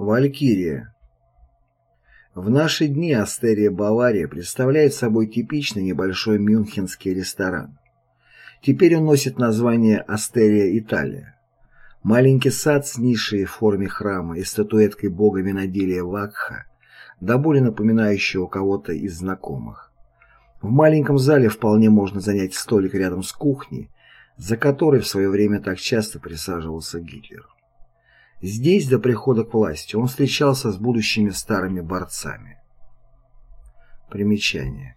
Валькирия. В наши дни Астерия Бавария представляет собой типичный небольшой мюнхенский ресторан. Теперь он носит название Астерия Италия. Маленький сад с нишей в форме храма и статуэткой бога виноделия Вакха, до боли напоминающего кого-то из знакомых. В маленьком зале вполне можно занять столик рядом с кухней, за которой в свое время так часто присаживался Гитлер. Здесь, до прихода к власти, он встречался с будущими старыми борцами. Примечание.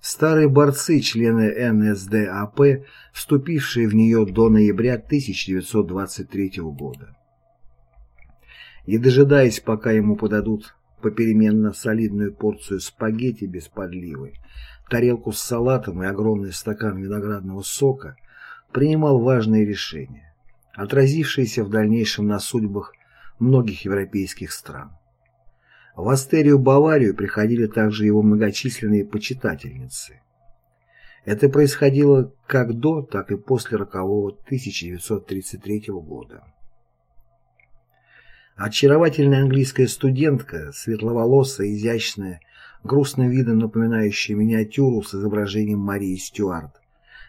Старые борцы, члены НСДАП, вступившие в нее до ноября 1923 года. И дожидаясь, пока ему подадут попеременно солидную порцию спагетти без подливы, тарелку с салатом и огромный стакан виноградного сока, принимал важные решения отразившиеся в дальнейшем на судьбах многих европейских стран. В Астерию Баварию приходили также его многочисленные почитательницы. Это происходило как до, так и после рокового 1933 года. Очаровательная английская студентка, светловолосая, изящная, грустным видом напоминающая миниатюру с изображением Марии Стюарт,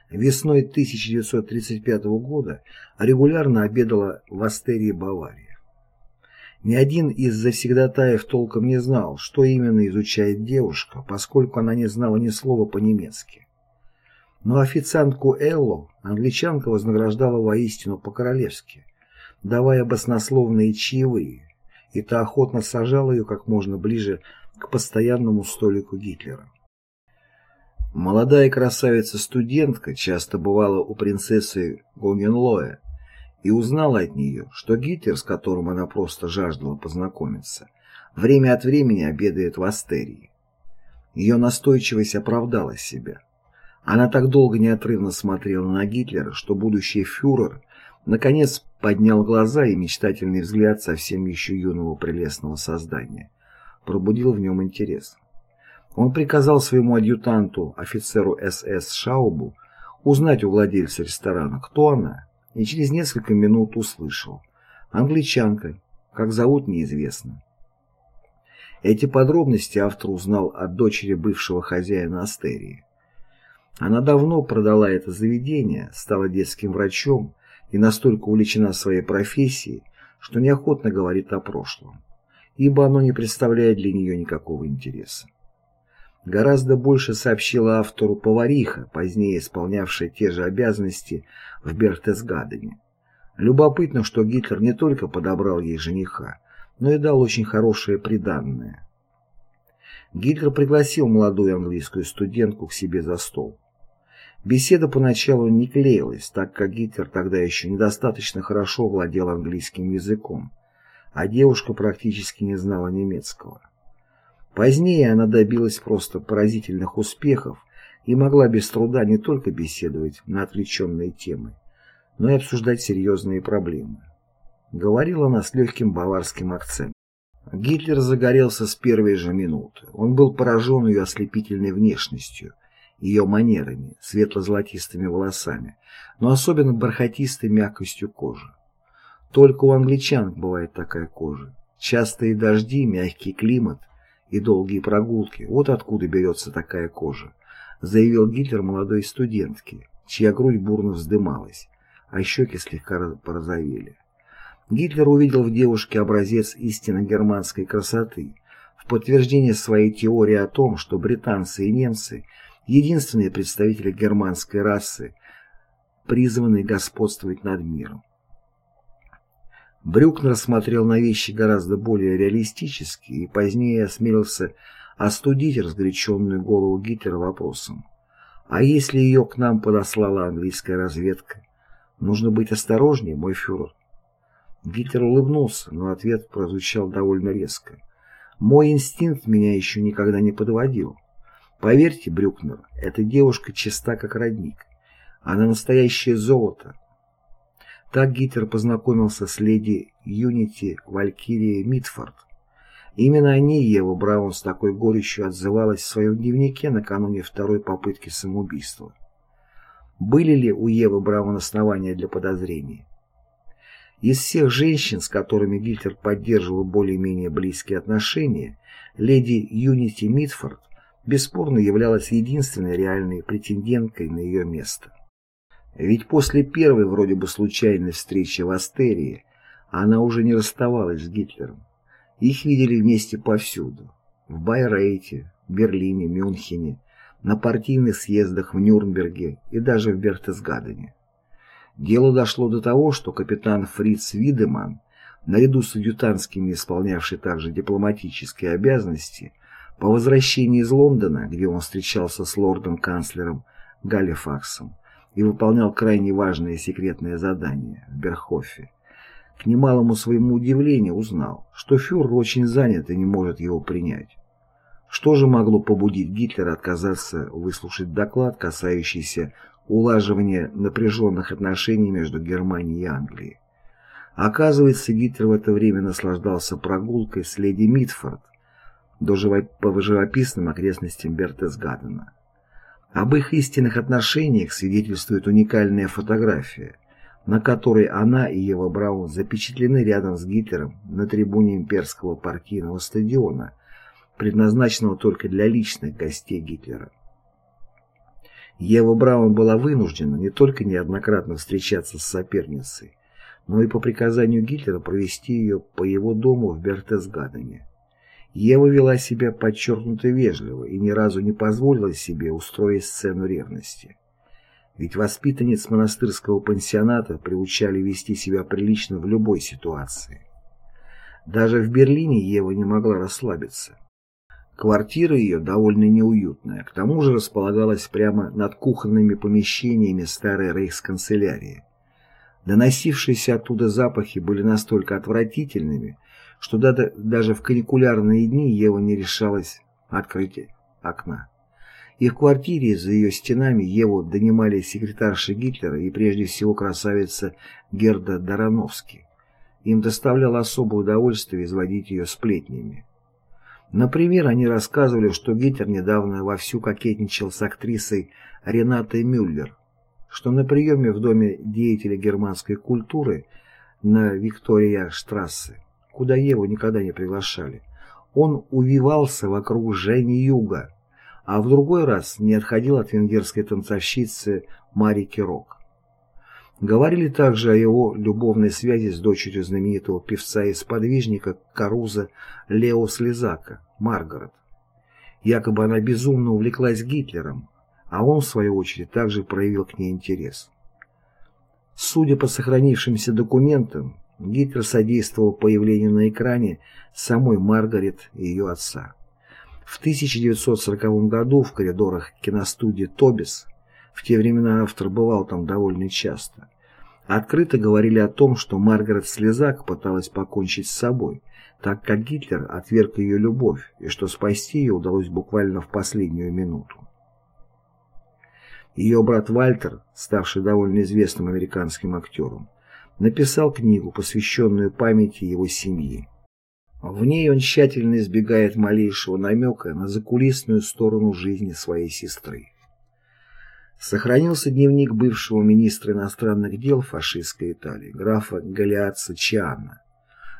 весной 1935 года регулярно обедала в Астерии Баварии. Ни один из завсегдатаев толком не знал, что именно изучает девушка, поскольку она не знала ни слова по-немецки. Но официантку Эллу англичанка вознаграждала воистину по-королевски, давая баснословные чаевые, и та охотно сажала ее как можно ближе к постоянному столику Гитлера. Молодая красавица-студентка часто бывала у принцессы Гогенлоя и узнала от нее, что Гитлер, с которым она просто жаждала познакомиться, время от времени обедает в Астерии. Ее настойчивость оправдала себя. Она так долго неотрывно смотрела на Гитлера, что будущий фюрер наконец поднял глаза и мечтательный взгляд совсем еще юного прелестного создания пробудил в нем интерес. Он приказал своему адъютанту, офицеру СС Шаубу, узнать у владельца ресторана, кто она, и через несколько минут услышал. Англичанка, как зовут неизвестно. Эти подробности автор узнал от дочери бывшего хозяина Астерии. Она давно продала это заведение, стала детским врачом и настолько увлечена своей профессией, что неохотно говорит о прошлом, ибо оно не представляет для нее никакого интереса. Гораздо больше сообщила автору повариха, позднее исполнявшая те же обязанности в Бертесгадене. Любопытно, что Гитлер не только подобрал ей жениха, но и дал очень хорошее приданное. Гитлер пригласил молодую английскую студентку к себе за стол. Беседа поначалу не клеилась, так как Гитлер тогда еще недостаточно хорошо владел английским языком, а девушка практически не знала немецкого. Позднее она добилась просто поразительных успехов и могла без труда не только беседовать на отвлеченные темы, но и обсуждать серьезные проблемы. Говорила она с легким баварским акцентом. Гитлер загорелся с первой же минуты. Он был поражен ее ослепительной внешностью, ее манерами, светло-золотистыми волосами, но особенно бархатистой мягкостью кожи. Только у англичан бывает такая кожа. Частые дожди, мягкий климат – и долгие прогулки. Вот откуда берется такая кожа, заявил Гитлер молодой студентке, чья грудь бурно вздымалась, а щеки слегка порозовели. Гитлер увидел в девушке образец истинно германской красоты, в подтверждение своей теории о том, что британцы и немцы – единственные представители германской расы, призванные господствовать над миром. Брюкнер смотрел на вещи гораздо более реалистически и позднее осмелился остудить разгоряченную голову Гитлера вопросом. А если ее к нам подослала английская разведка? Нужно быть осторожнее, мой фюрер. Гитлер улыбнулся, но ответ прозвучал довольно резко. Мой инстинкт меня еще никогда не подводил. Поверьте, Брюкнер, эта девушка чиста как родник. Она настоящее золото, так Гитлер познакомился с леди Юнити Валькирией Митфорд. Именно о ней Ева Браун с такой горечью отзывалась в своем дневнике накануне второй попытки самоубийства. Были ли у Евы Браун основания для подозрений? Из всех женщин, с которыми Гитлер поддерживал более-менее близкие отношения, леди Юнити Митфорд бесспорно являлась единственной реальной претенденткой на ее место. Ведь после первой вроде бы случайной встречи в Астерии она уже не расставалась с Гитлером. Их видели вместе повсюду. В Байрейте, Берлине, Мюнхене, на партийных съездах в Нюрнберге и даже в Бертесгадене. Дело дошло до того, что капитан Фриц Видеман, наряду с адъютантскими исполнявший также дипломатические обязанности, по возвращении из Лондона, где он встречался с лордом-канцлером Галифаксом и выполнял крайне важное секретное задание в Берхофе, к немалому своему удивлению узнал, что фюрер очень занят и не может его принять. Что же могло побудить Гитлера отказаться выслушать доклад, касающийся улаживания напряженных отношений между Германией и Англией? Оказывается, Гитлер в это время наслаждался прогулкой с леди Митфорд по живописным окрестностям Бертесгадена. Об их истинных отношениях свидетельствует уникальная фотография, на которой она и Ева Браун запечатлены рядом с Гитлером на трибуне имперского партийного стадиона – предназначенного только для личных гостей Гитлера. Ева Браун была вынуждена не только неоднократно встречаться с соперницей, но и по приказанию Гитлера провести ее по его дому в Бертесгадене. Ева вела себя подчеркнуто вежливо и ни разу не позволила себе устроить сцену ревности. Ведь воспитанниц монастырского пансионата приучали вести себя прилично в любой ситуации. Даже в Берлине Ева не могла расслабиться. Квартира ее довольно неуютная, к тому же располагалась прямо над кухонными помещениями старой рейхсканцелярии. Доносившиеся оттуда запахи были настолько отвратительными, что даже в каникулярные дни Ева не решалась открыть окна. И в квартире за ее стенами Еву донимали секретарши Гитлера и прежде всего красавица Герда Дарановски. Им доставляло особое удовольствие изводить ее сплетнями. Например, они рассказывали, что Гитлер недавно вовсю кокетничал с актрисой Ренатой Мюллер, что на приеме в Доме деятеля германской культуры на Виктория-штрассе, куда Еву никогда не приглашали, он увивался вокруг Жени Юга, а в другой раз не отходил от венгерской танцовщицы Мари Кирок. Говорили также о его любовной связи с дочерью знаменитого певца и сподвижника Каруза Лео Слезака, Маргарет. Якобы она безумно увлеклась Гитлером, а он, в свою очередь, также проявил к ней интерес. Судя по сохранившимся документам, Гитлер содействовал появлению на экране самой Маргарет и ее отца. В 1940 году в коридорах киностудии «Тобис» В те времена автор бывал там довольно часто. Открыто говорили о том, что Маргарет Слезак пыталась покончить с собой, так как Гитлер отверг ее любовь, и что спасти ее удалось буквально в последнюю минуту. Ее брат Вальтер, ставший довольно известным американским актером, написал книгу, посвященную памяти его семьи. В ней он тщательно избегает малейшего намека на закулисную сторону жизни своей сестры. Сохранился дневник бывшего министра иностранных дел фашистской Италии, графа Галиатца Чианна.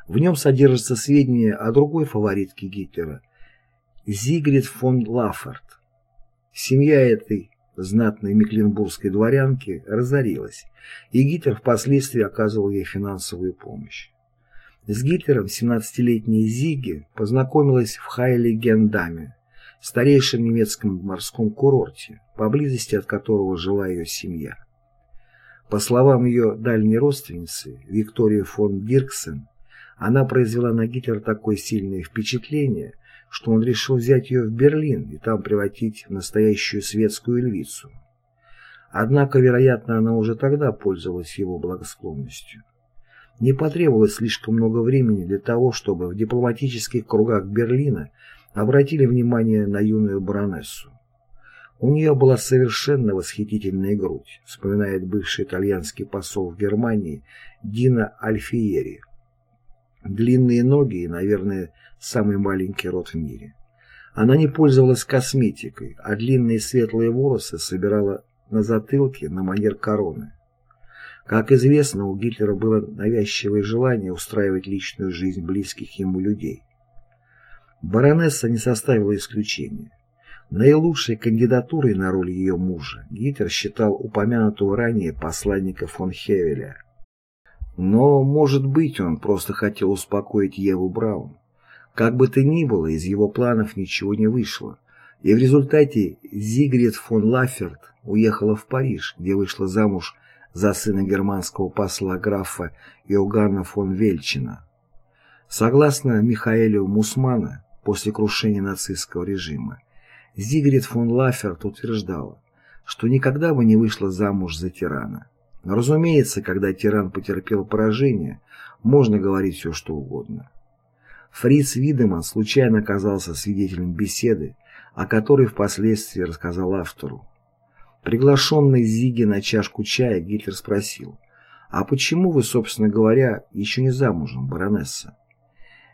В нем содержатся сведения о другой фаворитке Гитлера, Зигрид фон Лаффорт. Семья этой знатной мекленбургской дворянки разорилась, и Гитлер впоследствии оказывал ей финансовую помощь. С Гитлером 17-летняя Зиги познакомилась в Хайле-Гендаме, старейшем немецком морском курорте, поблизости от которого жила ее семья. По словам ее дальней родственницы, Виктории фон Дирксен, она произвела на Гитлера такое сильное впечатление, что он решил взять ее в Берлин и там превратить в настоящую светскую львицу. Однако, вероятно, она уже тогда пользовалась его благосклонностью. Не потребовалось слишком много времени для того, чтобы в дипломатических кругах Берлина обратили внимание на юную баронессу. У нее была совершенно восхитительная грудь, вспоминает бывший итальянский посол в Германии Дина Альфиери. Длинные ноги и, наверное, самый маленький рот в мире. Она не пользовалась косметикой, а длинные светлые волосы собирала на затылке на манер короны. Как известно, у Гитлера было навязчивое желание устраивать личную жизнь близких ему людей. Баронесса не составила исключения. Наилучшей кандидатурой на роль ее мужа Гитлер считал упомянутого ранее посланника фон Хевеля. Но, может быть, он просто хотел успокоить Еву Браун. Как бы то ни было, из его планов ничего не вышло, и в результате Зигрид фон Лаферт уехала в Париж, где вышла замуж за сына германского посла графа Иоганна фон Вельчина. Согласно Михаэлю Мусмана, после крушения нацистского режима, Зигрид фон Лаферт утверждала, что никогда бы не вышла замуж за тирана. Но, разумеется, когда тиран потерпел поражение, можно говорить все, что угодно. Фриц Видеман случайно оказался свидетелем беседы, о которой впоследствии рассказал автору. Приглашенный Зиги на чашку чая, Гитлер спросил, «А почему вы, собственно говоря, еще не замужем, баронесса?»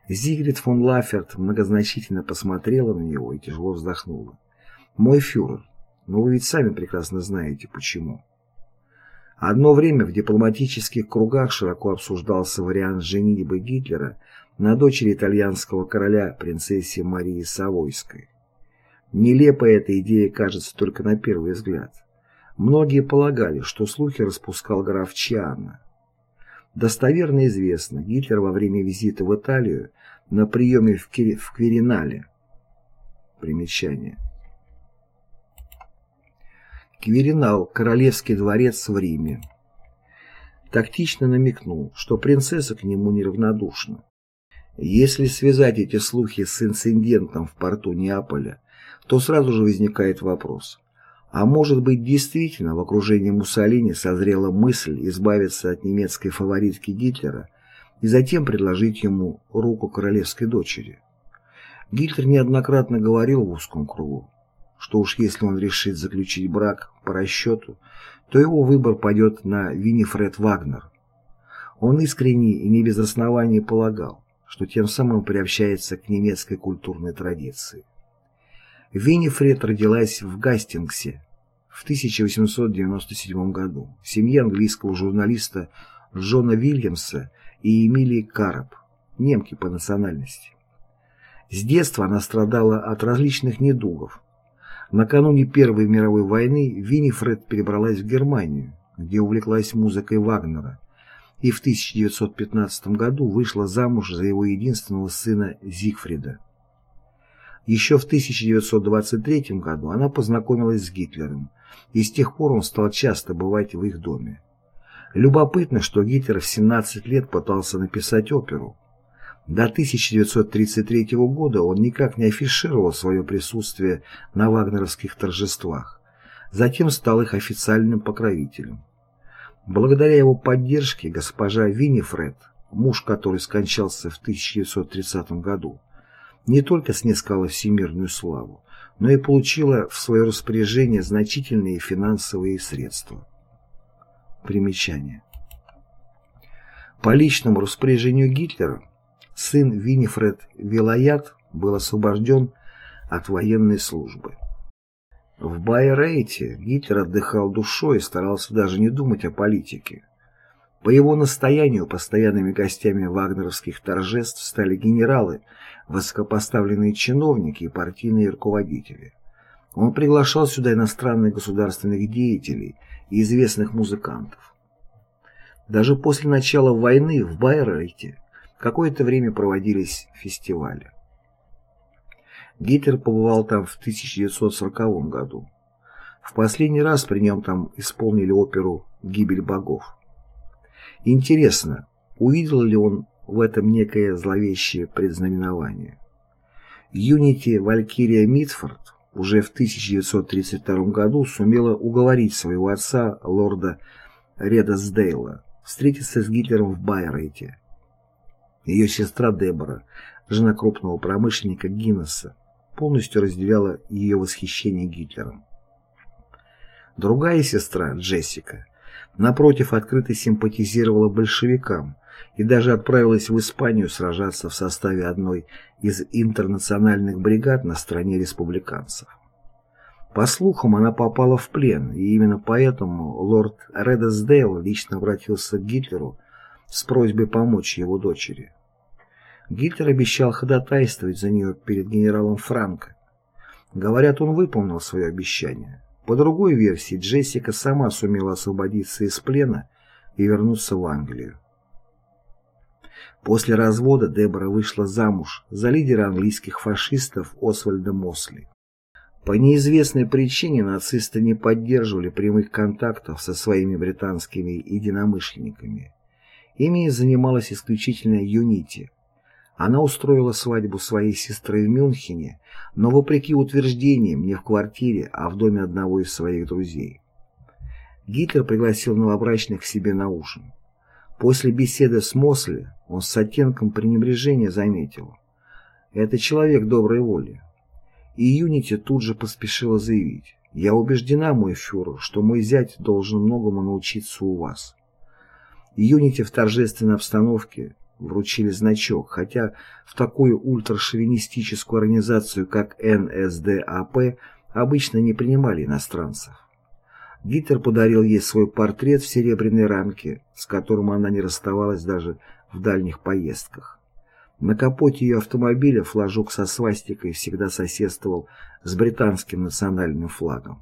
Зигрид фон Лаферт многозначительно посмотрела на него и тяжело вздохнула. «Мой фюрер, но вы ведь сами прекрасно знаете, почему». Одно время в дипломатических кругах широко обсуждался вариант женитьбы Гитлера на дочери итальянского короля принцессе Марии Савойской. Нелепой эта идея кажется только на первый взгляд. Многие полагали, что слухи распускал граф Чианна. Достоверно известно, Гитлер во время визита в Италию на приеме в, в Квиринале. Примечание. Квиринал – Королевский дворец в Риме. Тактично намекнул, что принцесса к нему неравнодушна. Если связать эти слухи с инцидентом в порту Неаполя, то сразу же возникает вопрос. А может быть, действительно в окружении Муссолини созрела мысль избавиться от немецкой фаворитки Гитлера и затем предложить ему руку королевской дочери? Гитлер неоднократно говорил в узком кругу, что уж если он решит заключить брак по расчету, то его выбор пойдет на Винифред Вагнер. Он искренне и не без оснований полагал, что тем самым приобщается к немецкой культурной традиции. Винифред родилась в Гастингсе в 1897 году в семье английского журналиста Джона Вильямса и Эмилии Карап, немки по национальности. С детства она страдала от различных недугов. Накануне Первой мировой войны Винифред перебралась в Германию, где увлеклась музыкой Вагнера, и в 1915 году вышла замуж за его единственного сына Зигфрида. Еще в 1923 году она познакомилась с Гитлером, и с тех пор он стал часто бывать в их доме. Любопытно, что Гитлер в 17 лет пытался написать оперу. До 1933 года он никак не афишировал свое присутствие на вагнеровских торжествах, затем стал их официальным покровителем. Благодаря его поддержке госпожа Винифред, муж который скончался в 1930 году, не только снискала всемирную славу, но и получила в свое распоряжение значительные финансовые средства. Примечание. По личному распоряжению Гитлера сын Винифред Вилаят был освобожден от военной службы. В Байрейте Гитлер отдыхал душой и старался даже не думать о политике. По его настоянию постоянными гостями вагнеровских торжеств стали генералы, высокопоставленные чиновники и партийные руководители. Он приглашал сюда иностранных государственных деятелей и известных музыкантов. Даже после начала войны в Байрейте какое-то время проводились фестивали. Гитлер побывал там в 1940 году. В последний раз при нем там исполнили оперу «Гибель богов». Интересно, увидел ли он в этом некое зловещее предзнаменование? Юнити Валькирия Митфорд уже в 1932 году сумела уговорить своего отца, лорда Редасдейла, встретиться с Гитлером в Байрейте. Ее сестра Дебора, жена крупного промышленника Гиннесса, полностью разделяла ее восхищение Гитлером. Другая сестра, Джессика, напротив, открыто симпатизировала большевикам и даже отправилась в Испанию сражаться в составе одной из интернациональных бригад на стороне республиканцев. По слухам, она попала в плен, и именно поэтому лорд Редесдейл лично обратился к Гитлеру с просьбой помочь его дочери. Гитлер обещал ходатайствовать за нее перед генералом Франко. Говорят, он выполнил свое обещание. По другой версии, Джессика сама сумела освободиться из плена и вернуться в Англию. После развода Дебора вышла замуж за лидера английских фашистов Освальда Мосли. По неизвестной причине нацисты не поддерживали прямых контактов со своими британскими единомышленниками. Ими занималась исключительно Юнити. Она устроила свадьбу своей сестры в Мюнхене, но вопреки утверждениям не в квартире, а в доме одного из своих друзей. Гитлер пригласил новобрачных к себе на ужин. После беседы с Мосли он с оттенком пренебрежения заметил. «Это человек доброй воли». И Юнити тут же поспешила заявить. «Я убеждена, мой фюрер, что мой зять должен многому научиться у вас». Юнити в торжественной обстановке вручили значок, хотя в такую ультрашовинистическую организацию, как НСДАП, обычно не принимали иностранцев. Гитлер подарил ей свой портрет в серебряной рамке, с которым она не расставалась даже в дальних поездках. На капоте ее автомобиля флажок со свастикой всегда соседствовал с британским национальным флагом.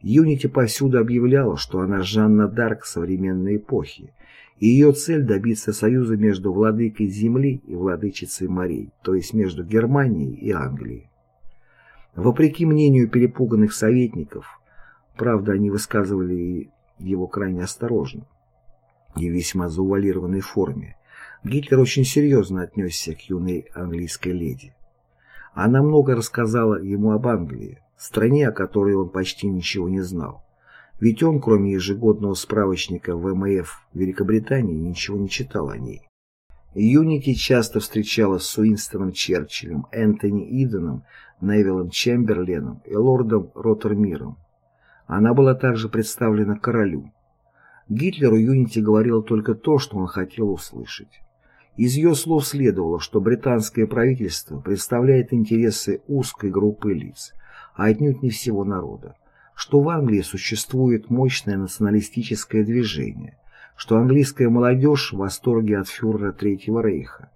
Юнити повсюду объявляла, что она Жанна Дарк современной эпохи, и ее цель добиться союза между владыкой земли и владычицей морей, то есть между Германией и Англией. Вопреки мнению перепуганных советников, правда, они высказывали его крайне осторожно и весьма заувалированной форме, Гитлер очень серьезно отнесся к юной английской леди. Она много рассказала ему об Англии, стране, о которой он почти ничего не знал. Ведь он, кроме ежегодного справочника ВМФ Великобритании, ничего не читал о ней. Юнити часто встречалась с Уинстоном Черчиллем, Энтони Иденом, Невиллом Чемберленом и лордом Роттермиром. Она была также представлена королю. Гитлеру Юнити говорила только то, что он хотел услышать. Из ее слов следовало, что британское правительство представляет интересы узкой группы лиц, а отнюдь не всего народа что в Англии существует мощное националистическое движение, что английская молодежь в восторге от фюрера Третьего Рейха,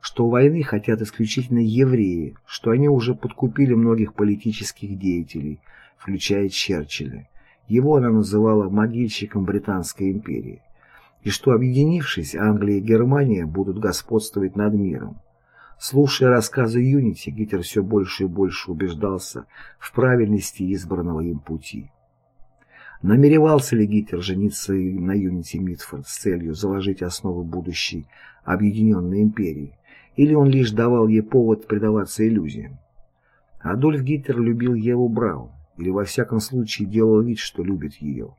что войны хотят исключительно евреи, что они уже подкупили многих политических деятелей, включая Черчилля. Его она называла могильщиком Британской империи. И что, объединившись, Англия и Германия будут господствовать над миром. Слушая рассказы Юнити, Гитлер все больше и больше убеждался в правильности избранного им пути. Намеревался ли Гитлер жениться на Юнити Митфорд с целью заложить основы будущей объединенной империи, или он лишь давал ей повод предаваться иллюзиям? Адольф Гитлер любил Еву Браун, или во всяком случае делал вид, что любит ее.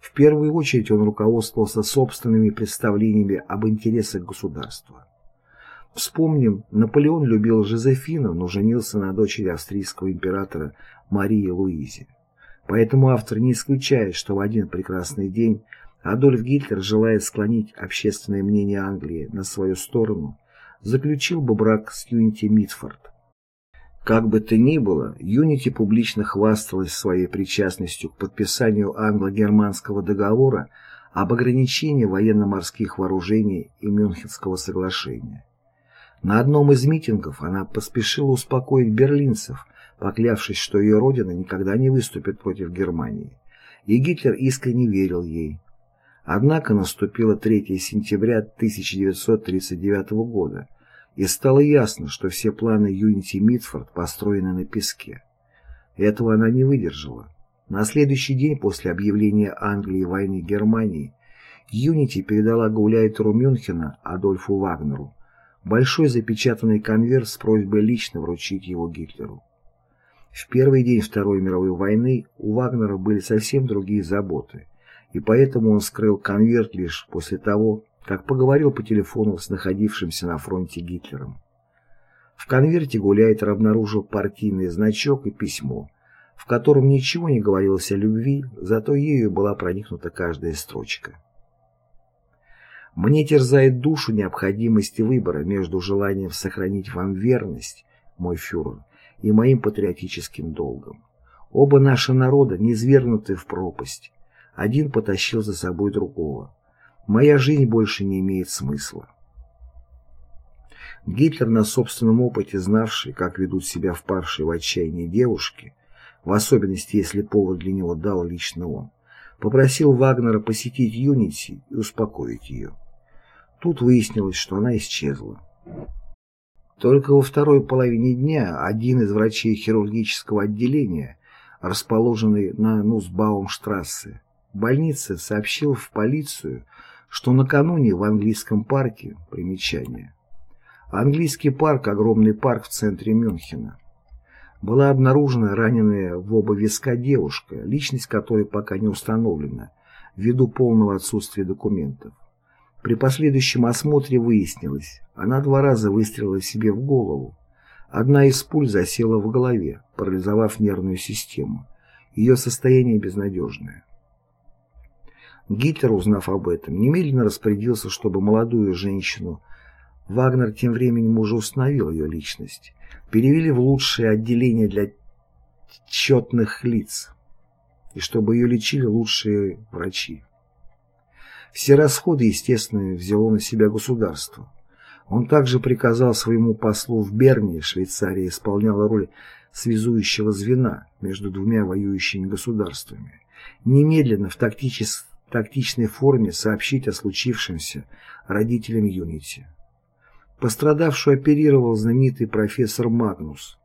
В первую очередь он руководствовался собственными представлениями об интересах государства. Вспомним, Наполеон любил Жозефину, но женился на дочери австрийского императора Марии Луизе. Поэтому автор не исключает, что в один прекрасный день Адольф Гитлер, желая склонить общественное мнение Англии на свою сторону, заключил бы брак с Юнити Митфорд. Как бы то ни было, Юнити публично хвасталась своей причастностью к подписанию англо-германского договора об ограничении военно-морских вооружений и Мюнхенского соглашения. На одном из митингов она поспешила успокоить берлинцев, поклявшись, что ее родина никогда не выступит против Германии. И Гитлер искренне верил ей. Однако наступило 3 сентября 1939 года, и стало ясно, что все планы Юнити Митфорд построены на песке. Этого она не выдержала. На следующий день после объявления Англии войны Германии Юнити передала гауляйтеру Мюнхена Адольфу Вагнеру большой запечатанный конверт с просьбой лично вручить его Гитлеру. В первый день Второй мировой войны у Вагнера были совсем другие заботы, и поэтому он скрыл конверт лишь после того, как поговорил по телефону с находившимся на фронте Гитлером. В конверте Гуляйтер обнаружил партийный значок и письмо, в котором ничего не говорилось о любви, зато ею была проникнута каждая строчка. Мне терзает душу необходимость выбора между желанием сохранить вам верность, мой фюрер, и моим патриотическим долгом. Оба наши народа низвергнуты в пропасть. Один потащил за собой другого. Моя жизнь больше не имеет смысла. Гитлер на собственном опыте, знавший, как ведут себя впавшие в отчаяние девушки, в особенности, если повод для него дал лично он, попросил Вагнера посетить Юнити и успокоить ее. Тут выяснилось, что она исчезла. Только во второй половине дня один из врачей хирургического отделения, расположенный на Нусбаумштрассе, больнице, сообщил в полицию, что накануне в английском парке примечание. Английский парк – огромный парк в центре Мюнхена. Была обнаружена раненая в оба виска девушка, личность которой пока не установлена, ввиду полного отсутствия документов. При последующем осмотре выяснилось, она два раза выстрелила себе в голову. Одна из пуль засела в голове, парализовав нервную систему. Ее состояние безнадежное. Гитлер, узнав об этом, немедленно распорядился, чтобы молодую женщину, Вагнер тем временем уже установил ее личность, перевели в лучшее отделение для четных лиц, и чтобы ее лечили лучшие врачи. Все расходы, естественно, взяло на себя государство. Он также приказал своему послу в Берне, Швейцария исполняла роль связующего звена между двумя воюющими государствами, немедленно в тактической тактичной форме сообщить о случившемся родителям Юнити. Пострадавшую оперировал знаменитый профессор Магнус.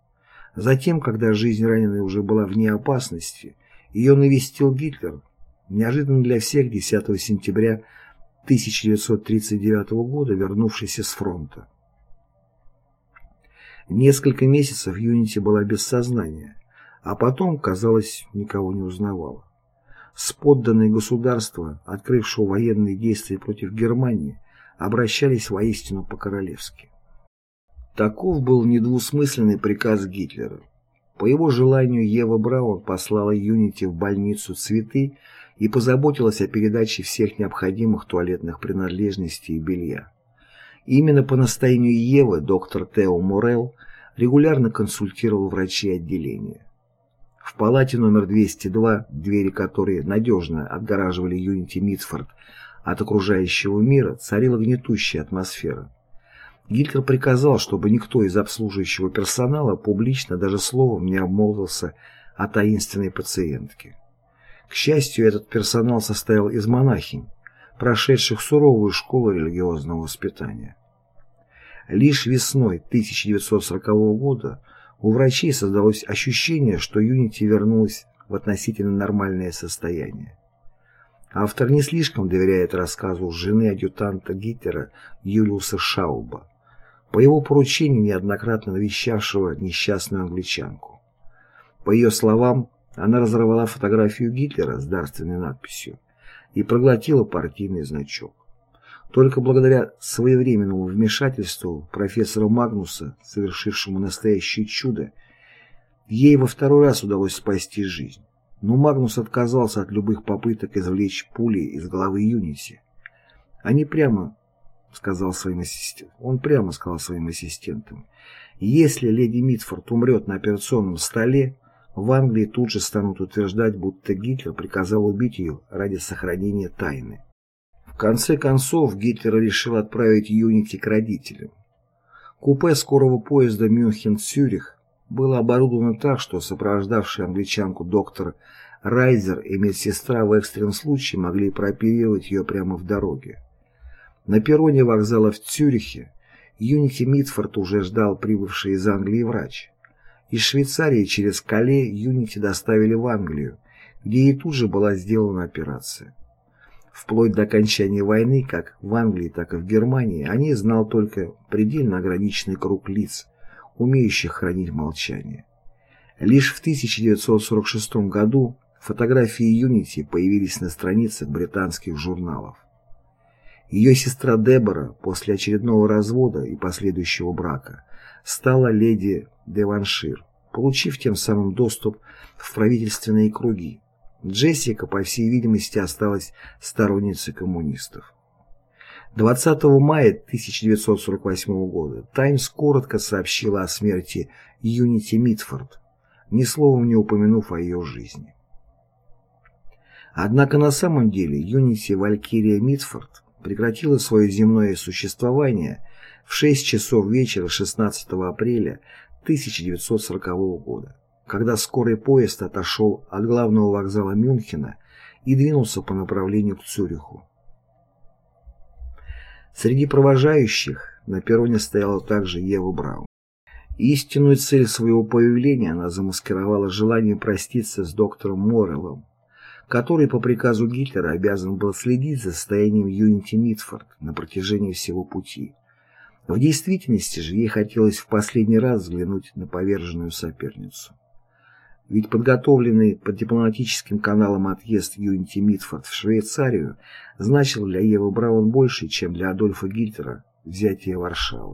Затем, когда жизнь раненой уже была вне опасности, ее навестил Гитлер, неожиданно для всех 10 сентября 1939 года, вернувшийся с фронта. Несколько месяцев Юнити была без сознания, а потом, казалось, никого не узнавала с подданной государства, открывшего военные действия против Германии, обращались воистину по-королевски. Таков был недвусмысленный приказ Гитлера. По его желанию Ева Браун послала Юнити в больницу цветы и позаботилась о передаче всех необходимых туалетных принадлежностей и белья. Именно по настоянию Евы доктор Тео Морел регулярно консультировал врачей отделения. В палате номер 202, двери которой надежно отгораживали Юнити Митфорд от окружающего мира, царила гнетущая атмосфера. Гитлер приказал, чтобы никто из обслуживающего персонала публично даже словом не обмолвился о таинственной пациентке. К счастью, этот персонал состоял из монахинь, прошедших суровую школу религиозного воспитания. Лишь весной 1940 года у врачей создалось ощущение, что Юнити вернулась в относительно нормальное состояние. Автор не слишком доверяет рассказу жены адъютанта Гитлера Юлиуса Шауба, по его поручению неоднократно навещавшего несчастную англичанку. По ее словам, она разорвала фотографию Гитлера с дарственной надписью и проглотила партийный значок. Только благодаря своевременному вмешательству профессора Магнуса, совершившему настоящее чудо, ей во второй раз удалось спасти жизнь. Но Магнус отказался от любых попыток извлечь пули из головы Юнити. Они прямо сказал своим ассистентам, он прямо сказал своим ассистентам, если леди Митфорд умрет на операционном столе, в Англии тут же станут утверждать, будто Гитлер приказал убить ее ради сохранения тайны. В конце концов Гитлер решил отправить Юнити к родителям. Купе скорого поезда Мюнхен-Цюрих было оборудовано так, что сопровождавший англичанку доктор Райзер и медсестра в экстренном случае могли прооперировать ее прямо в дороге. На перроне вокзала в Цюрихе Юнити Митфорд уже ждал прибывший из Англии врач. Из Швейцарии через Кале Юнити доставили в Англию, где ей тут же была сделана операция. Вплоть до окончания войны, как в Англии, так и в Германии, они знал только предельно ограниченный круг лиц, умеющих хранить молчание. Лишь в 1946 году фотографии Юнити появились на страницах британских журналов. Ее сестра Дебора после очередного развода и последующего брака стала леди Деваншир, получив тем самым доступ в правительственные круги, Джессика, по всей видимости, осталась сторонницей коммунистов. 20 мая 1948 года «Таймс» коротко сообщила о смерти Юнити Митфорд, ни словом не упомянув о ее жизни. Однако на самом деле Юнити Валькирия Митфорд прекратила свое земное существование в 6 часов вечера 16 апреля 1940 года, когда скорый поезд отошел от главного вокзала Мюнхена и двинулся по направлению к Цюриху. Среди провожающих на перроне стояла также Ева Браун. Истинную цель своего появления она замаскировала желание проститься с доктором Морреллом, который по приказу Гитлера обязан был следить за состоянием Юнити Митфорд на протяжении всего пути. В действительности же ей хотелось в последний раз взглянуть на поверженную соперницу. Ведь подготовленный по дипломатическим каналам отъезд Юнити Митфорд в Швейцарию значил для Евы Браун больше, чем для Адольфа Гитлера взятие Варшавы.